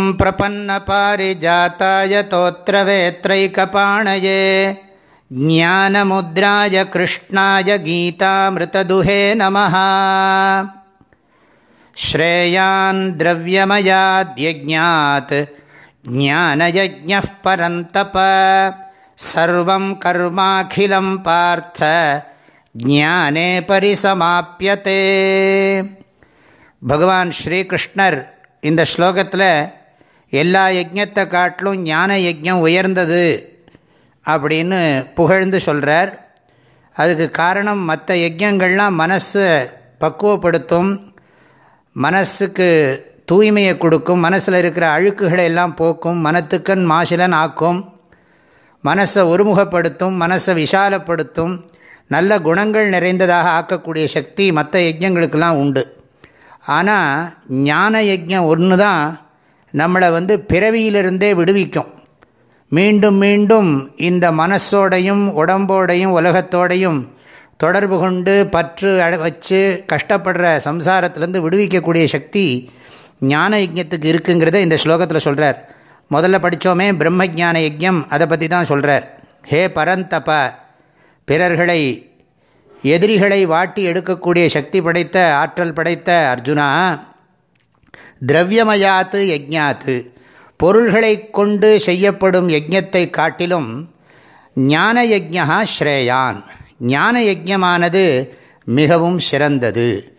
ॐ प्रपन्नपारिजाताय तोत्रवेत्रैकपाणये ज्ञानमुद्राय कृष्णाय गीतामृतदुहे नमः श्रेयान् द्रव्यमयाद्यज्ञात् ज्ञानयज्ञः परन्तप सर्वं कर्माखिलं पार्थ ज्ञाने परिसमाप्यते பகவான் ஸ்ரீகிருஷ்ணர் இந்த ஸ்லோகத்தில் எல்லா யஜ்யத்தை காட்டிலும் ஞான யஜ்யம் உயர்ந்தது அப்படின்னு புகழ்ந்து சொல்கிறார் அதுக்கு காரணம் மற்ற யஜ்யங்கள்லாம் மனசை பக்குவப்படுத்தும் மனசுக்கு தூய்மையை கொடுக்கும் மனசில் இருக்கிற அழுக்குகளை எல்லாம் போக்கும் மனத்துக்கண் மாசிலன் ஆக்கும் மனசை ஒருமுகப்படுத்தும் மனசை விஷாலப்படுத்தும் நல்ல குணங்கள் நிறைந்ததாக ஆக்கக்கூடிய சக்தி மற்ற யஜ்யங்களுக்கெல்லாம் உண்டு. ஆனால் ஞான யஜ்யம் ஒன்று தான் நம்மளை வந்து பிறவியிலிருந்தே விடுவிக்கும். மீண்டும் மீண்டும் இந்த மனசோடையும் உடம்போடையும் உலகத்தோடையும் தொடர்பு கொண்டு பற்று வச்சு கஷ்டப்படுற சம்சாரத்திலேருந்து விடுவிக்கக்கூடிய சக்தி ஞான யஜ்யத்துக்கு இருக்குங்கிறத இந்த ஸ்லோகத்தில் சொல்கிறார் முதல்ல படித்தோமே பிரம்ம ஜான யஜ்யம் அதை பற்றி தான் சொல்கிறார் ஹே பரந்தப பிறர்களை எதிரிகளை வாட்டி எடுக்கக்கூடிய சக்தி படைத்த ஆற்றல் படைத்த அர்ஜுனா திரவியமயாத்து யஜ்ஞாத்து. பொருள்களை கொண்டு செய்யப்படும் யஜ்ஞத்தை காட்டிலும் ஞான யஜ்யா ஸ்ரேயான். ஞான யஜ்யமானது மிகவும் சிறந்தது.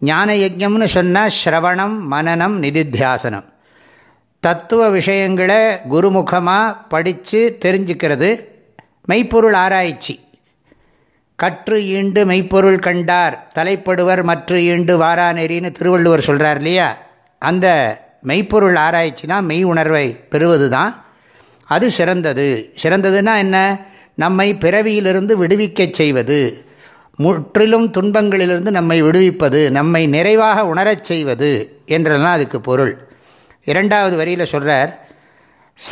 ஞான யஜ்யம்னு சொன்னால் ஸ்ரவணம் மனநம் நிதித்தியாசனம். தத்துவ விஷயங்களை குருமுகமாக படித்து தெரிஞ்சுக்கிறது. மெய்ப்பொருள் ஆராய்ச்சி. கற்று ஈண்டு மெய்ப்பொருள் கண்டார் தலைப்படுவர் மற்ற ஈண்டு வாரா நெறின்னு திருவள்ளுவர் சொல்கிறார் இல்லையா? அந்த மெய்ப்பொருள் ஆராய்ச்சி தான் மெய் உணர்வை பெறுவது தான் அது சிறந்தது. சிறந்ததுன்னா என்ன? நம்மை பிறவியிலிருந்து விடுவிக்கச் செய்வது முற்றிலும் துன்பங்களிலிருந்து நம்மை விடுவிப்பது நம்மை நிறைவாக உணரச் செய்வது என்றெல்லாம் அதுக்கு பொருள். இரண்டாவது வரியில் சொல்கிறார்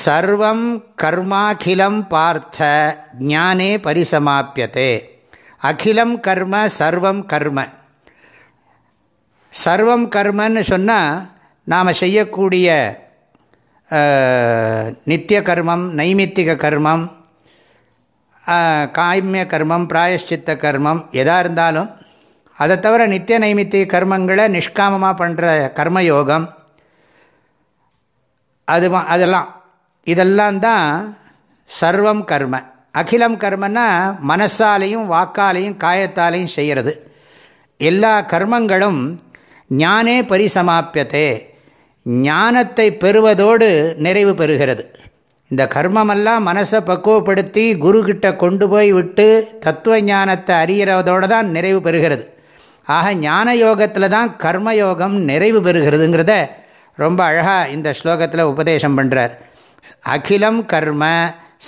சர்வம் கர்மாகிலம் பார்த்த ஞானே பரிசமாப்பியத்தே அகிலம் கர்ம சர்வம் கர்ம. சர்வம் கர்மன்னு சொன்னால் நாம் செய்யக்கூடிய நித்திய கர்மம் நைமித்திக கர்மம் காய்மிய கர்மம் பிராயஷ்சித்த கர்மம் எதாக இருந்தாலும் அதை தவிர நித்திய நைமித்திக கர்மங்களை நிஷ்காமமாக பண்ணுற கர்மயோகம் அது அதெல்லாம். இதெல்லாம் தான் சர்வம் கர்ம. அகிலம் கர்மன்னா மனசாலையும் வாக்காலையும் காயத்தாலையும் செய்கிறது எல்லா கர்மங்களும் ஞானே பரிசமாப்பியத்தே ஞானத்தை பெறுவதோடு நிறைவு பெறுகிறது. இந்த கர்மமெல்லாம் மனசை பக்குவப்படுத்தி குருக்கிட்ட கொண்டு போய் விட்டு தத்துவ ஞானத்தை அறிகிறதோடு தான் நிறைவு பெறுகிறது. ஆக ஞான யோகத்தில் தான் கர்மயோகம் நிறைவு பெறுகிறதுங்கிறத ரொம்ப அழகாக இந்த ஸ்லோகத்தில் உபதேசம் பண்ணுறார் அகிலம் கர்ம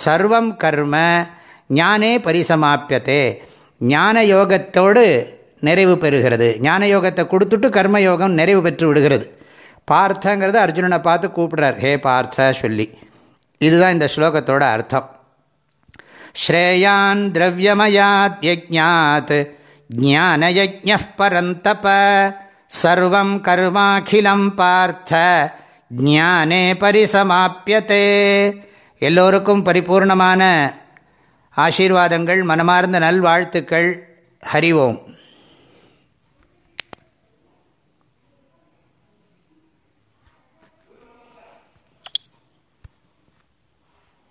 சர்வம் கர்ம ஞானே பரிசமாப்பியத்தே ஞான யோகத்தோடு நிறைவு பெறுகிறது. ஞான யோகத்தை கொடுத்துட்டு கர்மயோகம் நிறைவு பெற்று விடுகிறது. பார்த்தங்கிறத அர்ஜுனனை பார்த்து கூப்பிடுறார். ஹே பார்த்த சொல்லி. இதுதான் இந்த ஸ்லோகத்தோட அர்த்தம். ஸ்ரேயான் திரவியமயாத் யஜாத் ஜானயஜ பரந்தப சர்வம் கர்மாகிலம் பார்த்த ஜானே பரிசமாப்பியத்தே எல்லோருக்கும் பரிபூர்ணமான ஆசீர்வாதங்கள் மனமார்ந்த நல்வாழ்த்துக்கள். ஹரி ஓம்.